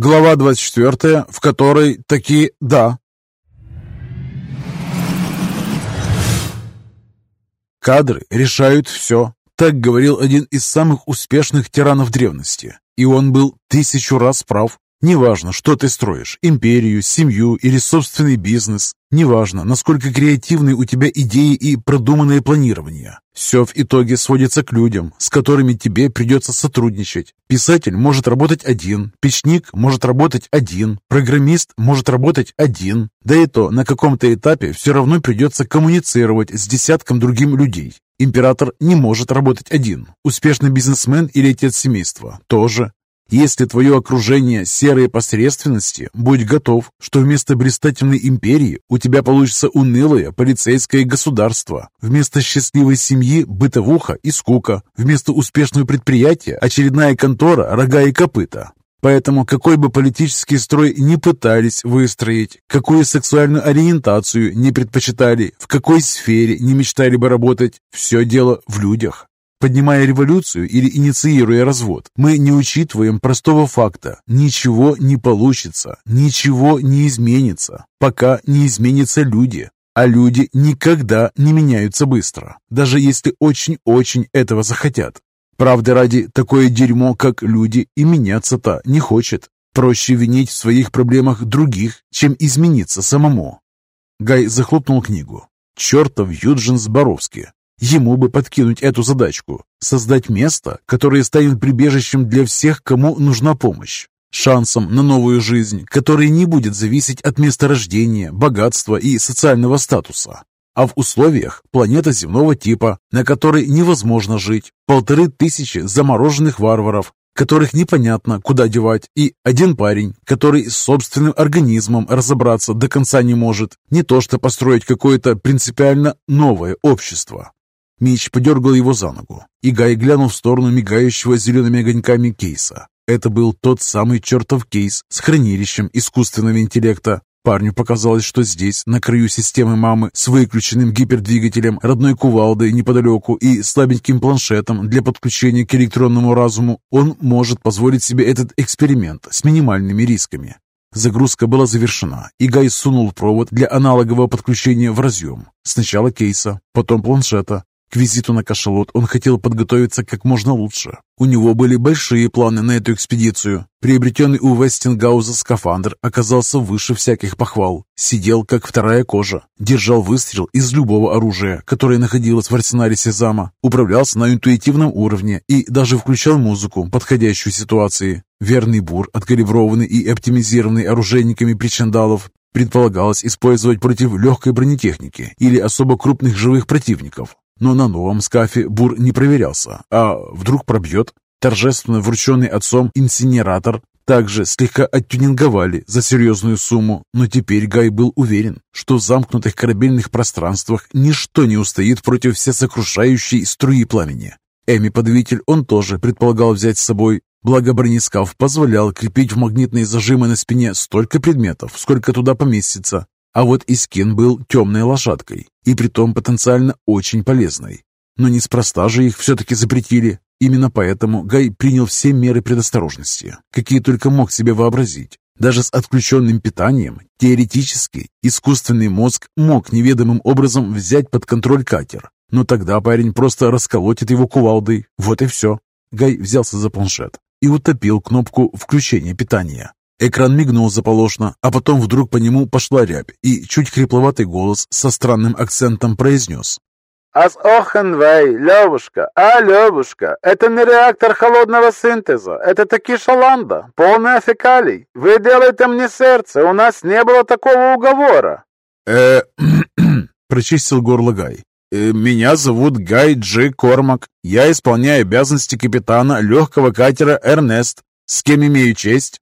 Глава 24, в которой таки «да». Кадры решают все. Так говорил один из самых успешных тиранов древности. И он был тысячу раз прав. Неважно, что ты строишь – империю, семью или собственный бизнес. Неважно, насколько креативны у тебя идеи и продуманное планирование. Все в итоге сводится к людям, с которыми тебе придется сотрудничать. Писатель может работать один, печник может работать один, программист может работать один. Да и то, на каком-то этапе все равно придется коммуницировать с десятком другим людей. Император не может работать один. Успешный бизнесмен или отец семейства тоже. Если твое окружение серые посредственности, будь готов, что вместо блистательной империи у тебя получится унылое полицейское государство, вместо счастливой семьи – бытовуха и скука, вместо успешного предприятия – очередная контора, рога и копыта. Поэтому какой бы политический строй не пытались выстроить, какую сексуальную ориентацию не предпочитали, в какой сфере не мечтали бы работать, все дело в людях. Поднимая революцию или инициируя развод, мы не учитываем простого факта. Ничего не получится, ничего не изменится, пока не изменятся люди. А люди никогда не меняются быстро, даже если очень-очень этого захотят. Правда ради, такое дерьмо, как люди, и меняться-то не хочет. Проще винить в своих проблемах других, чем измениться самому. Гай захлопнул книгу. Чертов Юджин Зборовский. Ему бы подкинуть эту задачку – создать место, которое станет прибежищем для всех, кому нужна помощь. Шансом на новую жизнь, которая не будет зависеть от места рождения, богатства и социального статуса. А в условиях планета земного типа, на которой невозможно жить, полторы тысячи замороженных варваров, которых непонятно, куда девать, и один парень, который с собственным организмом разобраться до конца не может, не то что построить какое-то принципиально новое общество. Мич подергал его за ногу, и Гай глянул в сторону мигающего зелеными огоньками кейса. Это был тот самый чертов кейс с хранилищем искусственного интеллекта. Парню показалось, что здесь, на краю системы мамы, с выключенным гипердвигателем, родной кувалдой неподалеку и слабеньким планшетом для подключения к электронному разуму, он может позволить себе этот эксперимент с минимальными рисками. Загрузка была завершена, и Гай сунул провод для аналогового подключения в разъем. Сначала кейса, потом планшета, к визиту на кашалот он хотел подготовиться как можно лучше. У него были большие планы на эту экспедицию. Приобретенный у Вестингауза скафандр оказался выше всяких похвал. Сидел, как вторая кожа. Держал выстрел из любого оружия, которое находилось в арсенале Сезама. Управлялся на интуитивном уровне и даже включал музыку, подходящую ситуации. Верный бур, откалиброванный и оптимизированный оружейниками причандалов, предполагалось использовать против легкой бронетехники или особо крупных живых противников. Но на новом скафе бур не проверялся, а вдруг пробьет. Торжественно врученный отцом инсинератор также слегка оттюнинговали за серьезную сумму, но теперь Гай был уверен, что в замкнутых корабельных пространствах ничто не устоит против всесокрушающей струи пламени. Эми-подавитель он тоже предполагал взять с собой, благо бронескаф позволял крепить в магнитные зажимы на спине столько предметов, сколько туда поместится, а вот Искин был темной лошадкой, и притом потенциально очень полезной. Но неспроста же их все-таки запретили. Именно поэтому Гай принял все меры предосторожности, какие только мог себе вообразить. Даже с отключенным питанием, теоретически, искусственный мозг мог неведомым образом взять под контроль катер. Но тогда парень просто расколотит его кувалдой. Вот и все. Гай взялся за планшет и утопил кнопку включения питания. Экран мигнул заполошно, а потом вдруг по нему пошла рябь, и чуть хрипловатый голос со странным акцентом произнес. «Ас охенвей, Левушка, а, Левушка, это не реактор холодного синтеза, это таки шаланда, полная фекалий. Вы делаете мне сердце, у нас не было такого уговора». э прочистил горло Гай. «Э, «Меня зовут Гай Джи Кормак. Я исполняю обязанности капитана легкого катера «Эрнест». С кем имею честь?»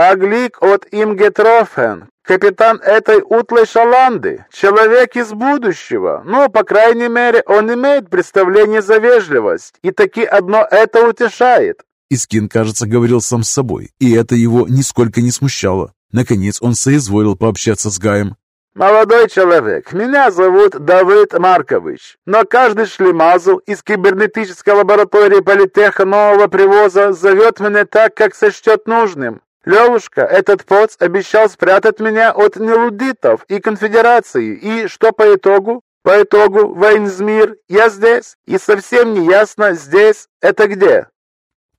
Аглик от Имгетрофен, капитан этой утлой шаланды, человек из будущего. Ну, по крайней мере, он имеет представление за вежливость, и таки одно это утешает». Искин, кажется, говорил сам с собой, и это его нисколько не смущало. Наконец он соизволил пообщаться с Гаем. «Молодой человек, меня зовут Давид Маркович, но каждый шлемазл из кибернетической лаборатории политеха нового привоза зовет меня так, как сочтет нужным. Левушка, этот поц обещал спрятать меня от нелудитов и конфедерации, и что по итогу? По итогу, Вейнзмир, я здесь, и совсем не ясно, здесь это где.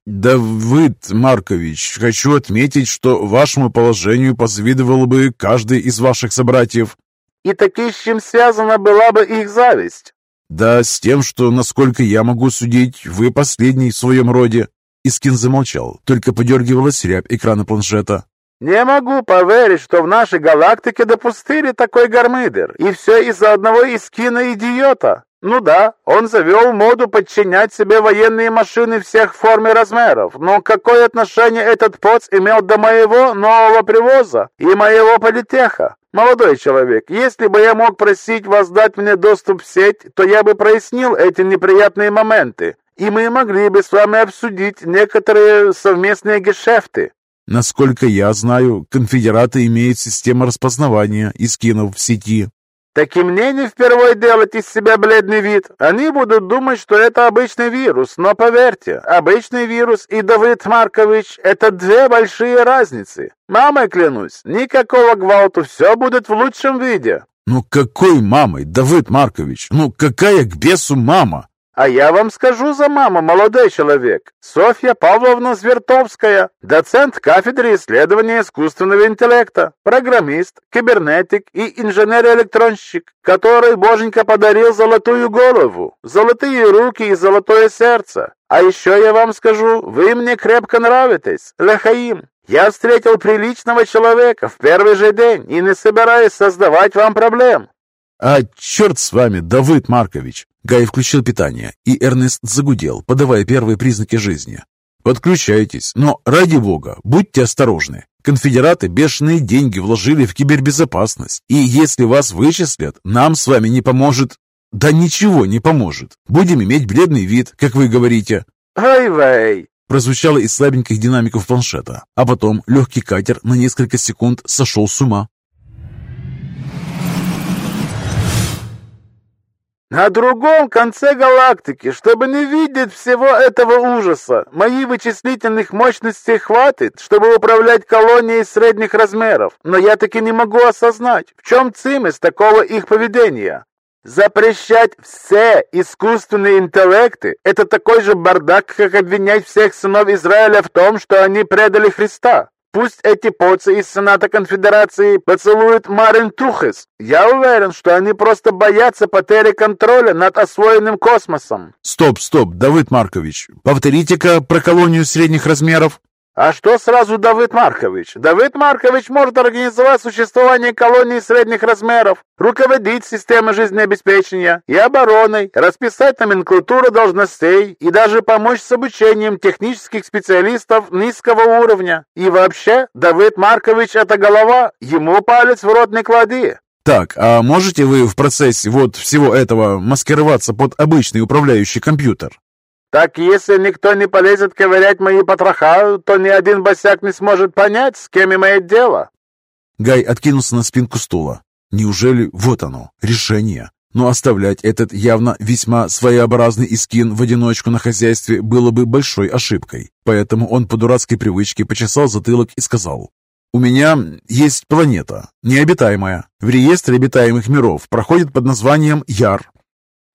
Давыд Маркович, хочу отметить, что вашему положению позавидовал бы каждый из ваших собратьев. И таки с чем связана была бы их зависть? Да с тем, что, насколько я могу судить, вы последний в своем роде. Искин замолчал, только подергивалась рябь экрана планшета. «Не могу поверить, что в нашей галактике допустили такой гармидер, и все из-за одного Искина-идиота. Ну да, он завел моду подчинять себе военные машины всех форм и размеров, но какое отношение этот поц имел до моего нового привоза и моего политеха? Молодой человек, если бы я мог просить вас дать мне доступ в сеть, то я бы прояснил эти неприятные моменты, и мы могли бы с вами обсудить некоторые совместные гешефты. Насколько я знаю, конфедераты имеют систему распознавания искинов в сети. Так и мне не впервые делать из себя бледный вид. Они будут думать, что это обычный вирус, но поверьте, обычный вирус и Давид Маркович – это две большие разницы. Мамой клянусь, никакого гвалту, все будет в лучшем виде. Ну какой мамой, Давид Маркович? Ну какая к бесу мама? А я вам скажу за маму, молодой человек. Софья Павловна Звертовская, доцент кафедры исследования искусственного интеллекта, программист, кибернетик и инженер-электронщик, который боженька подарил золотую голову, золотые руки и золотое сердце. А еще я вам скажу, вы мне крепко нравитесь, Лехаим. Я встретил приличного человека в первый же день и не собираюсь создавать вам проблем. А черт с вами, Давыд Маркович! Гай включил питание, и Эрнест загудел, подавая первые признаки жизни. «Подключайтесь, но, ради бога, будьте осторожны. Конфедераты бешеные деньги вложили в кибербезопасность, и если вас вычислят, нам с вами не поможет... Да ничего не поможет. Будем иметь бледный вид, как вы говорите». «Ай-вей!» прозвучало из слабеньких динамиков планшета, а потом легкий катер на несколько секунд сошел с ума. На другом конце галактики, чтобы не видеть всего этого ужаса, моих вычислительных мощностей хватит, чтобы управлять колонией средних размеров, но я таки не могу осознать, в чем цимес такого их поведения. Запрещать все искусственные интеллекты – это такой же бардак, как обвинять всех сынов Израиля в том, что они предали Христа. Пусть эти поцы из Сената Конфедерации поцелуют Марин Тухес. Я уверен, что они просто боятся потери контроля над освоенным космосом. Стоп, стоп, Давид Маркович, повторите-ка про колонию средних размеров. А что сразу Давид Маркович? Давид Маркович может организовать существование колонии средних размеров, руководить системой жизнеобеспечения и обороной, расписать номенклатуру должностей и даже помочь с обучением технических специалистов низкого уровня. И вообще, Давид Маркович – это голова, ему палец в рот не клади. Так, а можете вы в процессе вот всего этого маскироваться под обычный управляющий компьютер? Так если никто не полезет ковырять мои потроха, то ни один босяк не сможет понять, с кем имеет дело. Гай откинулся на спинку стула. Неужели вот оно, решение? Но оставлять этот явно весьма своеобразный искин в одиночку на хозяйстве было бы большой ошибкой. Поэтому он по дурацкой привычке почесал затылок и сказал, «У меня есть планета, необитаемая. В реестре обитаемых миров проходит под названием Яр.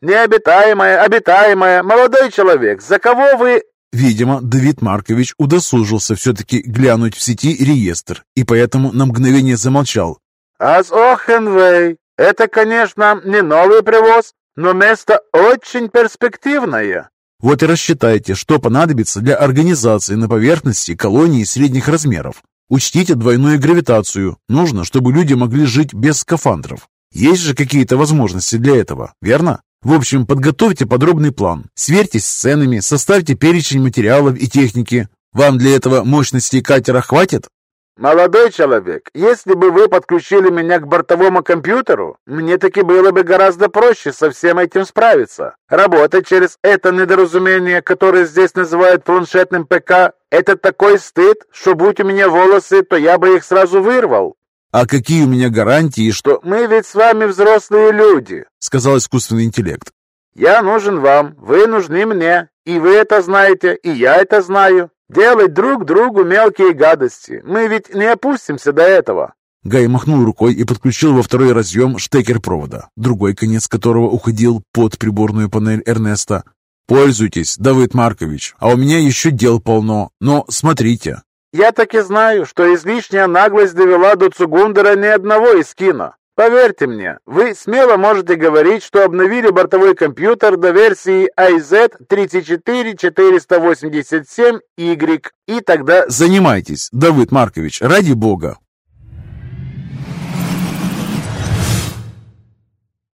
«Необитаемая, обитаемая, молодой человек, за кого вы...» Видимо, Давид Маркович удосужился все-таки глянуть в сети реестр, и поэтому на мгновение замолчал. «Аз Охенвей, это, конечно, не новый привоз, но место очень перспективное». Вот и рассчитайте, что понадобится для организации на поверхности колонии средних размеров. Учтите двойную гравитацию. Нужно, чтобы люди могли жить без скафандров. Есть же какие-то возможности для этого, верно? В общем, подготовьте подробный план, сверьтесь с ценами, составьте перечень материалов и техники. Вам для этого мощности катера хватит? «Молодой человек, если бы вы подключили меня к бортовому компьютеру, мне таки было бы гораздо проще со всем этим справиться. Работать через это недоразумение, которое здесь называют планшетным ПК, это такой стыд, что будь у меня волосы, то я бы их сразу вырвал. «А какие у меня гарантии, что...» «Мы ведь с вами взрослые люди», — сказал искусственный интеллект. «Я нужен вам, вы нужны мне, и вы это знаете, и я это знаю. Делать друг другу мелкие гадости. Мы ведь не опустимся до этого. Гай махнул рукой и подключил во второй разъем штекер провода, другой конец которого уходил под приборную панель Эрнеста. «Пользуйтесь, Давид Маркович, а у меня еще дел полно, но смотрите». «Я так и знаю, что излишняя наглость довела до Цугундера ни одного из кино. Поверьте мне, вы смело можете говорить, что обновили бортовой компьютер до версии IZ34487Y, и тогда... Занимайтесь, Давид Маркович, ради бога.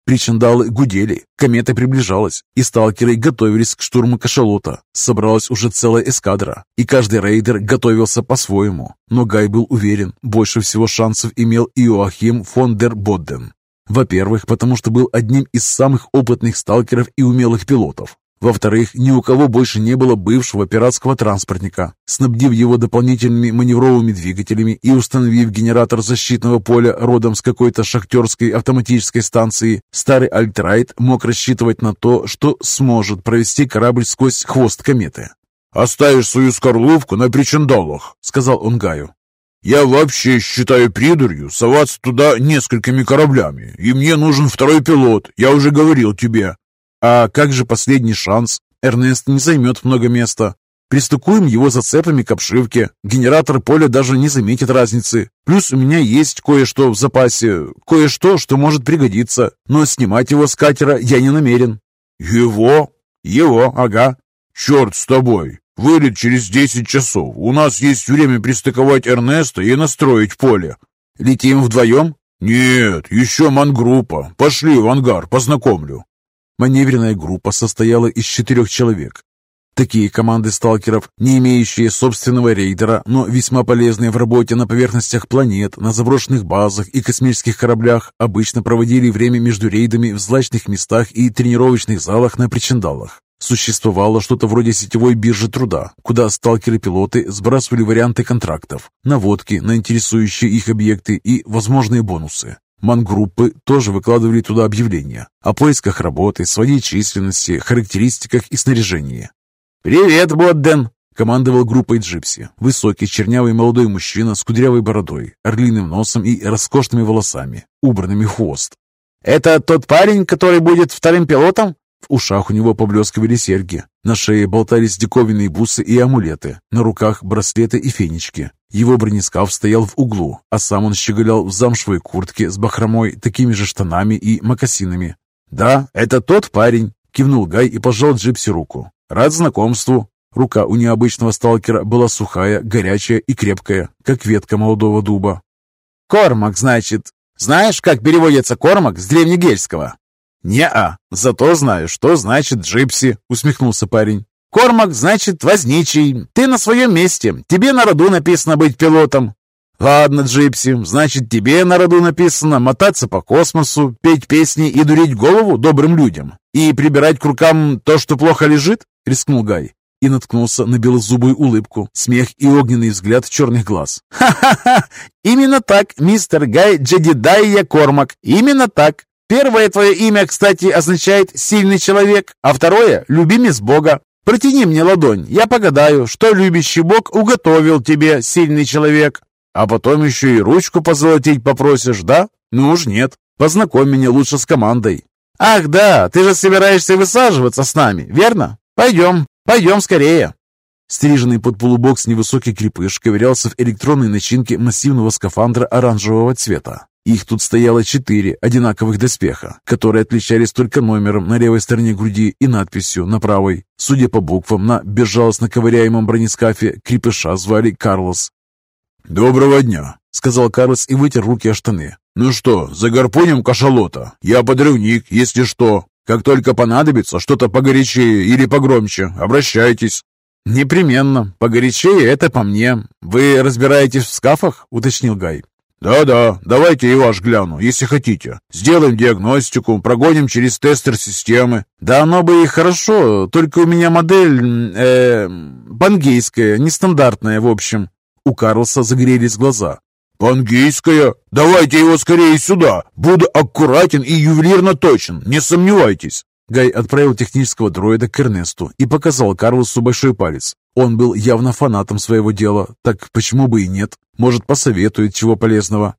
Причиндалы гудели, комета приближалась, и сталкеры готовились к штурму кашалота. Собралась уже целая эскадра, и каждый рейдер готовился по-своему. Но Гай был уверен, больше всего шансов имел Иоахим фон дер Бодден. Во-первых, потому что был одним из самых опытных сталкеров и умелых пилотов. Во-вторых, ни у кого больше не было бывшего пиратского транспортника. Снабдив его дополнительными маневровыми двигателями и установив генератор защитного поля родом с какой-то шахтерской автоматической станции, старый Альтрайт мог рассчитывать на то, что сможет провести корабль сквозь хвост кометы. «Оставишь свою скорлупку на причиндалах», — сказал он Гаю. «Я вообще считаю придурью соваться туда несколькими кораблями, и мне нужен второй пилот, я уже говорил тебе». А как же последний шанс? Эрнест не займет много места. Пристукуем его зацепами к обшивке. Генератор поля даже не заметит разницы. Плюс у меня есть кое-что в запасе, кое-что, что может пригодиться. Но снимать его с катера я не намерен. Его? Его, ага. Черт с тобой. Вылет через десять часов. У нас есть время пристыковать Эрнеста и настроить поле. Летим вдвоем? Нет, еще мангруппа. Пошли в ангар, познакомлю. Маневренная группа состояла из четырех человек. Такие команды сталкеров, не имеющие собственного рейдера, но весьма полезные в работе на поверхностях планет, на заброшенных базах и космических кораблях, обычно проводили время между рейдами в злачных местах и тренировочных залах на причиндалах. Существовало что-то вроде сетевой биржи труда, куда сталкеры-пилоты сбрасывали варианты контрактов, наводки на интересующие их объекты и возможные бонусы. Мангруппы тоже выкладывали туда объявления о поисках работы, своей численности, характеристиках и снаряжении. «Привет, Бодден!» — командовал группой Джипси. Высокий, чернявый молодой мужчина с кудрявой бородой, орлиным носом и роскошными волосами, убранными хвост. «Это тот парень, который будет вторым пилотом?» В ушах у него поблескивали серьги, на шее болтались диковинные бусы и амулеты, на руках браслеты и фенечки. Его бронескаф стоял в углу, а сам он щеголял в замшевой куртке с бахромой, такими же штанами и мокасинами. «Да, это тот парень», — кивнул Гай и пожал Джипси руку. «Рад знакомству». Рука у необычного сталкера была сухая, горячая и крепкая, как ветка молодого дуба. «Кормак, значит. Знаешь, как переводится кормак с древнегельского?» «Не-а, зато знаю, что значит джипси», — усмехнулся парень. «Кормак значит возничий. Ты на своем месте. Тебе на роду написано быть пилотом». «Ладно, Джипси, значит, тебе на роду написано мотаться по космосу, петь песни и дурить голову добрым людям и прибирать к рукам то, что плохо лежит?» — рискнул Гай и наткнулся на белозубую улыбку, смех и огненный взгляд черных глаз. «Ха-ха-ха! Именно так, мистер Гай Джедидайя Кормак, именно так. Первое твое имя, кстати, означает «сильный человек», а второе — «любимец Бога». Протяни мне ладонь, я погадаю, что любящий Бог уготовил тебе, сильный человек. А потом еще и ручку позолотить попросишь, да? Ну уж нет. Познакомь меня лучше с командой. Ах да, ты же собираешься высаживаться с нами, верно? Пойдем, пойдем скорее. Стриженный под полубокс невысокий крепыш ковырялся в электронной начинке массивного скафандра оранжевого цвета. Их тут стояло четыре одинаковых доспеха, которые отличались только номером на левой стороне груди и надписью на правой. Судя по буквам, на безжалостно ковыряемом бронескафе крепыша звали Карлос. «Доброго дня», — сказал Карлос и вытер руки о штаны. «Ну что, загарпунем кашалота? Я подрывник, если что. Как только понадобится что-то погорячее или погромче, обращайтесь». «Непременно. Погорячее это по мне. Вы разбираетесь в скафах?» — уточнил Гай. «Да-да, давайте и ваш гляну, если хотите. Сделаем диагностику, прогоним через тестер системы». «Да оно бы и хорошо, только у меня модель, э, бангейская, нестандартная, в общем». У Карлса загорелись глаза. «Бангейская? Давайте его скорее сюда. Буду аккуратен и ювелирно точен, не сомневайтесь». Гай отправил технического дроида к Эрнесту и показал Карлосу большой палец. Он был явно фанатом своего дела, так почему бы и нет? Может, посоветует чего полезного.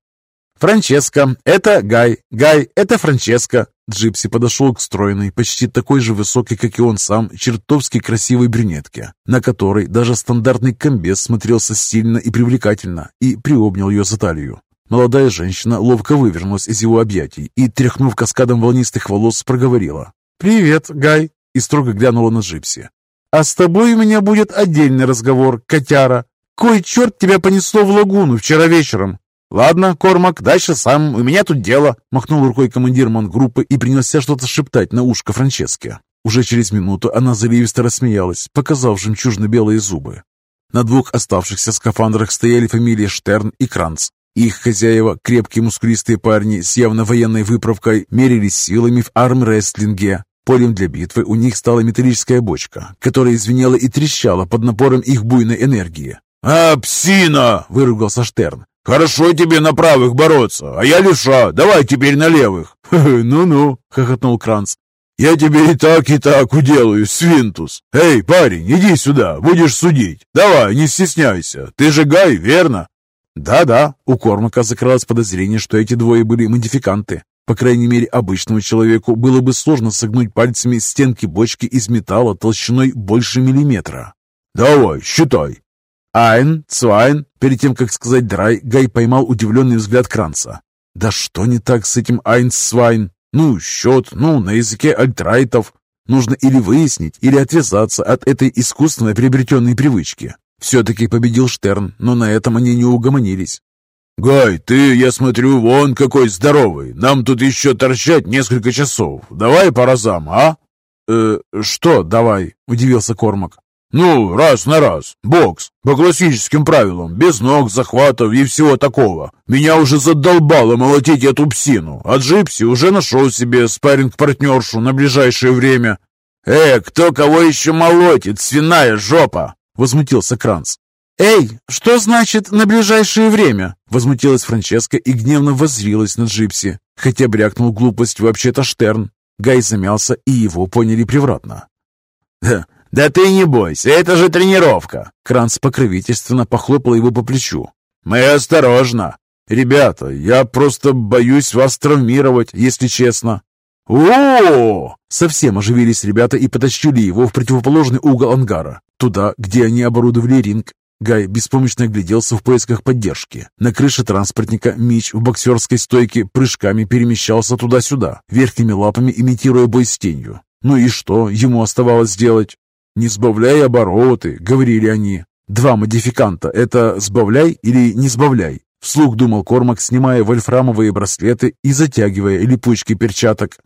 «Франческо, это Гай. Гай, это Франческо». Джипси подошел к стройной, почти такой же высокой, как и он сам, чертовски красивой брюнетке, на которой даже стандартный комбез смотрелся стильно и привлекательно, и приобнял ее за талию. Молодая женщина ловко вывернулась из его объятий и, тряхнув каскадом волнистых волос, проговорила. «Привет, Гай!» и строго глянула на Джипси. «А с тобой у меня будет отдельный разговор, котяра. Кой черт тебя понесло в лагуну вчера вечером?» «Ладно, Кормак, дальше сам, у меня тут дело», — махнул рукой командир мангруппы и принялся что-то шептать на ушко Франческе. Уже через минуту она заливисто рассмеялась, показав жемчужно-белые зубы. На двух оставшихся скафандрах стояли фамилии Штерн и Кранц. Их хозяева, крепкие мускулистые парни с явно военной выправкой, мерились силами в армрестлинге. Полем для битвы у них стала металлическая бочка, которая звенела и трещала под напором их буйной энергии. «А, псина!» — выругался Штерн. «Хорошо тебе на правых бороться, а я левша, давай теперь на левых!» «Ну-ну!» — хохотнул Кранц. «Я тебе и так, и так уделаю, свинтус! Эй, парень, иди сюда, будешь судить! Давай, не стесняйся, ты же Гай, верно?» Да-да, у Кормака закралось подозрение, что эти двое были модификанты. По крайней мере, обычному человеку было бы сложно согнуть пальцами стенки бочки из металла толщиной больше миллиметра. «Давай, считай!» «Айн, цвайн!» Перед тем, как сказать «драй», Гай поймал удивленный взгляд Кранца. «Да что не так с этим ein, zwei? Ну, счет, ну, на языке альтрайтов. Нужно или выяснить, или отвязаться от этой искусственно приобретенной привычки. Все-таки победил Штерн, но на этом они не угомонились. «Гай, ты, я смотрю, вон какой здоровый. Нам тут еще торчать несколько часов. Давай по разам, а?» «Э, что давай?» – удивился Кормак. «Ну, раз на раз. Бокс. По классическим правилам. Без ног, захватов и всего такого. Меня уже задолбало молотить эту псину. А Джипси уже нашел себе спарринг-партнершу на ближайшее время». «Э, кто кого еще молотит, свиная жопа!» — возмутился Кранц. «Эй, что значит «на ближайшее время»?» — возмутилась Франческа и гневно воззрилась на Джипси, хотя брякнул глупость вообще-то Штерн. Гай замялся, и его поняли превратно. «Да, ты не бойся, это же тренировка!» Кранц покровительственно похлопал его по плечу. «Мы осторожно! Ребята, я просто боюсь вас травмировать, если честно!» о Совсем оживились ребята и потащили его в противоположный угол ангара, туда, где они оборудовали ринг. Гай беспомощно огляделся в поисках поддержки. На крыше транспортника Мич в боксерской стойке прыжками перемещался туда-сюда, верхними лапами имитируя бой с тенью. Ну и что ему оставалось сделать? «Не сбавляй обороты», — говорили они. «Два модификанта — это сбавляй или не сбавляй?» Вслух думал Кормак, снимая вольфрамовые браслеты и затягивая липучки перчаток.